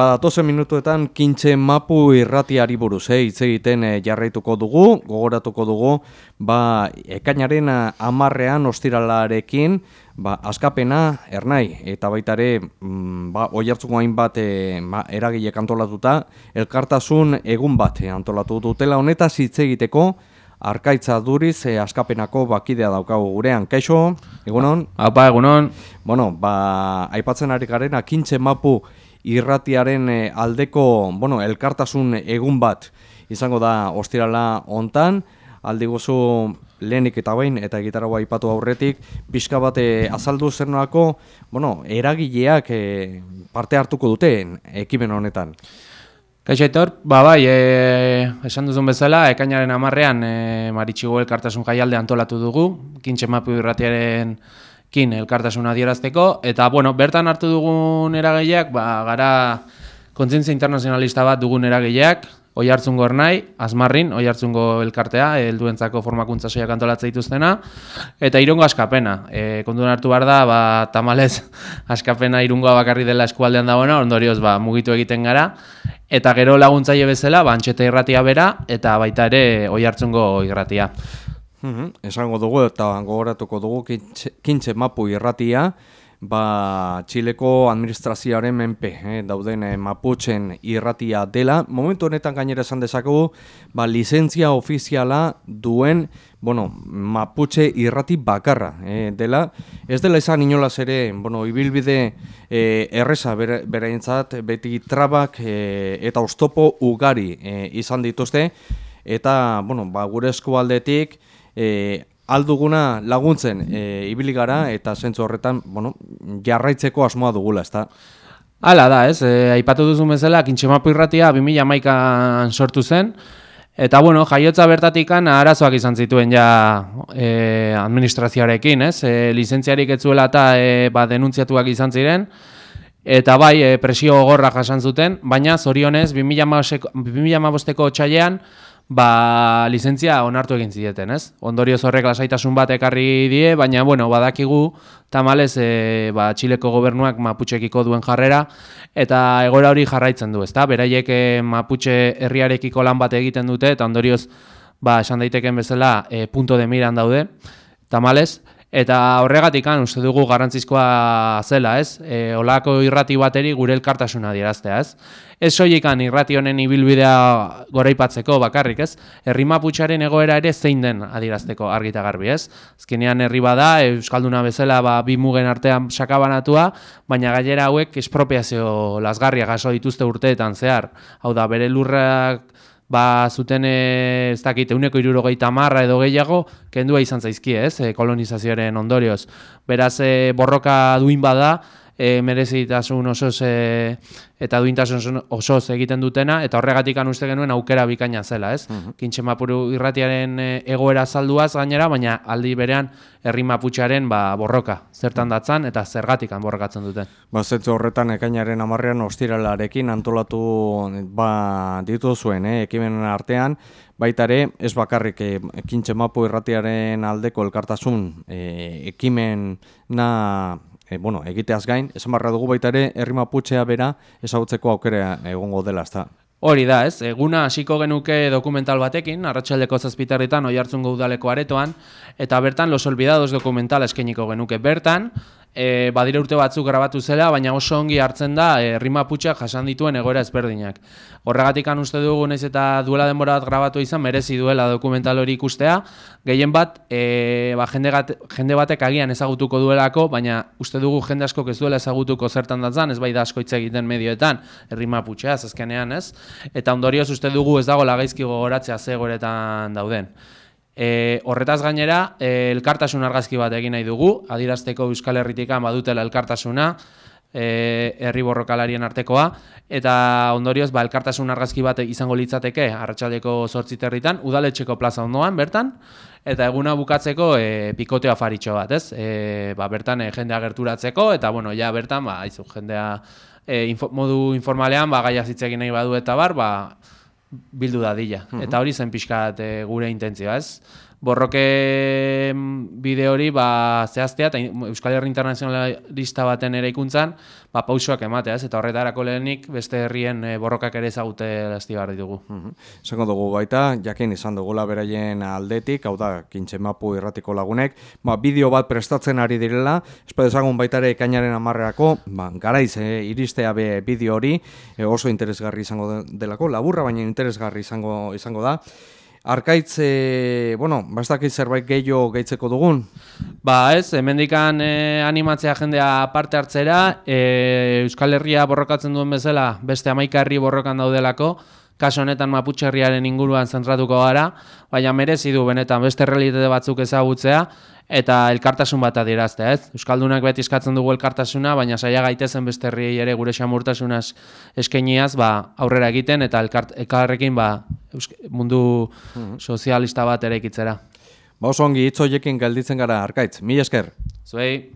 Ba, tozen minutuetan kintxe mapu irratiari buruz, eh, hitz egiten eh, jarraituko dugu, gogoratuko dugu, ba, ekainaren amarrean ostiralarekin, ba, askapena, ernai, eta baitare, mm, ba, oi hartzuko hainbat e, ba, eragilek antolatuta, elkartasun egun bat antolatu dutela honetaz hitz egiteko, Arkaitza duriz e, askapenako bakidea daukagu gurean. Kaixo, egunon? Apa, egunon. Bueno, ba, aipatzen ari garen, akintxe mapu irratiaren eh, aldeko bueno, elkartasun egun bat izango da ostirala hontan aldi gozu lehenik eta bain eta gitarra ipatu aurretik pixka bat eh, azaldu zer bueno, eragileak e, parte hartuko dute ekimen honetan. Kaixo Aitor, ba bai, e, esan duzun bezala, ekainaren amarrean e, maritxigo elkartasun jaialde antolatu dugu, kintxe mapu irratiaren kin elkartasuna adierazteko eta bueno, bertan hartu dugun eragaileak, ba, gara kontzientzia internazionalista bat dugun eragaileak, oi hartzungo ernai, azmarrin, oi hartzungo elkartea, helduentzako formakuntza soiak antolatza dituztena, eta irungo askapena. E, konduen hartu behar da, ba, tamalez askapena irungoa bakarri dela eskualdean dagoena, ondorioz ba, mugitu egiten gara, eta gero laguntzaile bezala, ba, antxeta irratia bera, eta baita ere oi hartzungo irratia. Mm Esango dugu eta gogoratuko dugu kintxe, mapu irratia, ba, Txileko administrazioaren menpe eh, dauden eh, maputzen irratia dela. Momentu honetan gainera esan dezakegu, ba, lizentzia ofiziala duen bueno, maputxe irrati bakarra eh, dela. Ez dela izan inolaz ere, bueno, ibilbide eh, erresa bere, beti trabak eh, eta ostopo ugari eh, izan dituzte, eta bueno, ba, gure eskualdetik, e, alduguna laguntzen e, ibili gara eta zentzu horretan bueno, jarraitzeko asmoa dugula, ezta? Hala da, ez, e, aipatu duzu bezala, kintxemapu irratia 2008an sortu zen, eta bueno, jaiotza bertatikan arazoak izan zituen ja e, administrazioarekin, ez, e, lizentziarik etzuela eta e, ba, denuntziatuak izan ziren, Eta bai, e, presio gogorra jasan zuten, baina zorionez 2015ko txailean ba, lizentzia onartu egin zieten, ez? Ondorio zorrek lasaitasun bat ekarri die, baina, bueno, badakigu, tamalez, e, ba, Txileko gobernuak maputxekiko duen jarrera, eta egoera hori jarraitzen du, ezta? Beraiek e, maputxe herriarekiko lan bat egiten dute, eta ondorioz, ba, esan daiteken bezala, e, punto de miran daude, tamalez, Eta horregatik kan uste dugu garrantzizkoa zela, ez? E, olako irrati bateri gure elkartasuna dieraztea, ez? Ez soilekan irrati honen ibilbidea goraipatzeko bakarrik, ez? Herri maputxaren egoera ere zein den adierazteko argita garbi, ez? Azkenean herri bada euskalduna bezala ba bi mugen artean sakabanatua, baina gailera hauek espropiazio lasgarria gaso dituzte urteetan zehar. Hau da, bere lurrak ba, zuten e, ez dakit, euneko irurogeita marra edo gehiago, kendua izan zaizkie, ez, e, kolonizazioaren ondorioz. Beraz, e, borroka duin bada, e, merezitasun osoz e, eta duintasun osoz egiten dutena, eta horregatik uste genuen aukera bikaina zela, ez? Uh Kintxe mapuru irratiaren e, egoera salduaz gainera, baina aldi berean herri maputxaren ba, borroka, zertan datzan eta zergatikan borrokatzen duten. Ba, zetzu horretan ekainaren amarrean ostiralarekin antolatu ba, ditu zuen, eh? ekimenen artean, Baita ere, ez bakarrik e, kintxe mapu irratiaren aldeko elkartasun e, ekimen na e, bueno, egiteaz gain, esan barra dugu baita ere, herri maputxea bera ezagutzeko aukera egongo dela, ezta? Hori da, ez, eguna hasiko genuke dokumental batekin, arratsaldeko zazpitarritan oi hartzungo udaleko aretoan, eta bertan los olvidados dokumentala eskeniko genuke bertan, e, badire urte batzuk grabatu zela, baina oso ongi hartzen da e, rima jasan dituen egoera ezberdinak. Horregatik uste dugu naiz eta duela denbora bat grabatu izan, merezi duela dokumental hori ikustea, gehien bat, e, ba, jende, gat, jende batek agian ezagutuko duelako, baina uste dugu jende asko ez duela ezagutuko zertan datzan, ez bai da asko egiten medioetan, errima putxea, zazkenean ez, eta ondorioz uste dugu ez dago lagaizki gogoratzea zegoeretan dauden. E, horretaz gainera, e, elkartasun argazki bat egin nahi dugu, adirazteko Euskal Herritikan badutela elkartasuna, e, herri borrokalarien artekoa, eta ondorioz, ba, elkartasun argazki bat izango litzateke, arratsaldeko sortzi territan, udaletxeko plaza ondoan, bertan, eta eguna bukatzeko e, pikoteo afaritxo bat, ez? E, ba, bertan e, jendea gerturatzeko, eta bueno, ja bertan, ba, aizu, jendea e, modu informalean, ba, gaia zitzegin nahi badu eta bar, ba, bildu dadila. Mm Eta hori zen pixkat e, gure intentzioa, ez? Borroke bide hori ba, zehaztea, eta Euskal Herri Internacionalista baten ere ikuntzan, ba, pausoak ematea, ez? eta horretarako lehenik beste herrien e, borrokak ere ezagute lasti behar ditugu. Zango dugu baita, jakin izan dugula beraien aldetik, hau da, kintxe mapu irratiko lagunek, ba, bideo bat prestatzen ari direla, espero ezagun baita ere ekainaren amarreako, ba, garaiz, e, iristea be bideo hori, e, oso interesgarri izango delako, laburra baina interesgarri izango izango da, Arkaitz, e, bueno, bastakit zerbait gehiago gehitzeko dugun? Ba ez, hemendikan e, animatzea jendea parte hartzera, e, Euskal Herria borrokatzen duen bezala, beste herri borrokan daudelako, kaso honetan Maputxerriaren inguruan zentratuko gara, baina merezi du benetan beste realitate batzuk ezagutzea, eta elkartasun bat adieraztea, ez? Euskaldunak beti eskatzen dugu elkartasuna, baina saia gaitezen beste herriei ere gure xamurtasunaz eskainiaz, ba, aurrera egiten eta elkart, elkarrekin ba, mundu mhm. sozialista bat ere ikitzera. Ba oso ongi hitz hoiekin gelditzen gara arkaitz. Mi esker. Zuei.